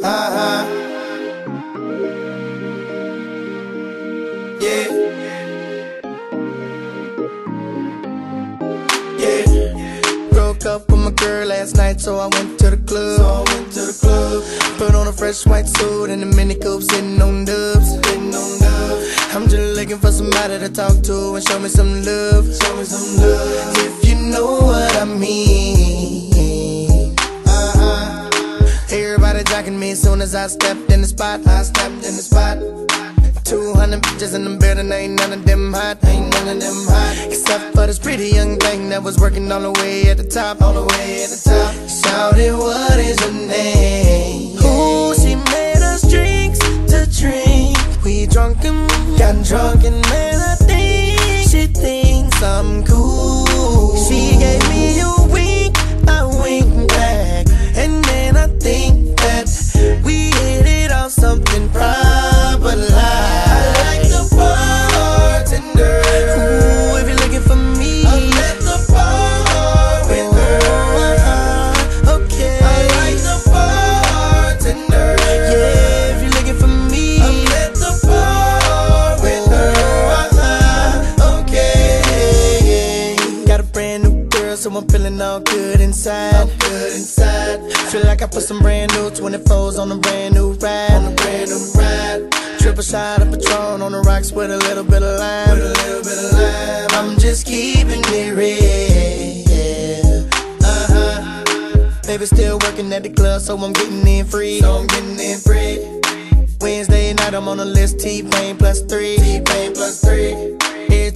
Uh-huh. Yeah. Yeah. Broke up with my girl last night, so I went to the club. So I went to the club. Put on a fresh white suit and a mini coupe, sitting on dubs. Sitting on dubs. I'm just looking for somebody to talk to and show me some love. Show me some love. If you know what I mean. Uh-huh. Everybody jocking me as soon as I stepped in the spot. I stepped in the spot. 200 bitches in the building, ain't none of them hot, ain't none of them hot. Except for this pretty young thing that was working all the way at the top, all the way at the top. Shouted, what is your name? Drunk and man, so I'm feeling all good inside. Good inside. Feel like I put some brand new 24s on a brand new ride. On a brand new ride. Triple shot of Patron on the rocks with a little bit of lime. With a little bit of lime. I'm just keeping it real. Uh huh. Baby still working at the club, so I'm getting in free. So I'm getting in free. Wednesday night, I'm on the list. T-Pain plus three. T-Pain plus three.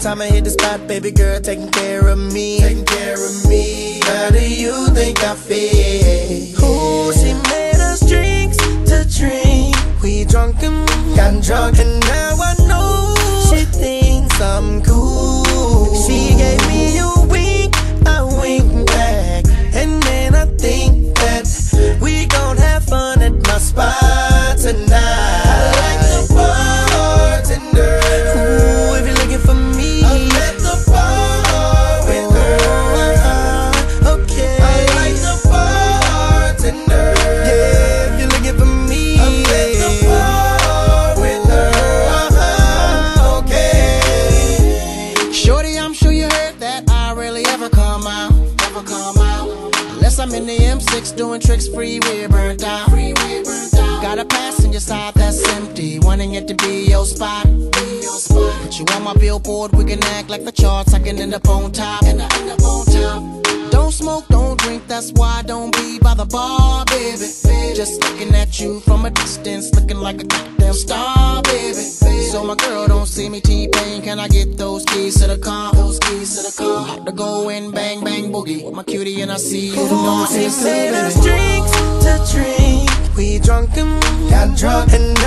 Time I hit the spot, baby girl taking care of me. Taking care of me. How do you think I feel? Ooh, I'm in the M6 doing tricks, freeway burnt out. Burnt out. Got a passenger side that's empty, wanting it to be your spot. Your spot. Put you on my billboard, we can act like the charts. I can end up on top, end up on top. Don't smoke, don't drink, that's why I don't be by the bar, baby. Just looking at you from a distance, looking like a goddamn star, baby. So my girl don't see me T-Pain, can I get those keys to the car? Those keys to the car. About to go in, bang, bang, boogie with my cutie and I see you tomorrow. She made us drinks to drink. We drunk and got drunk, and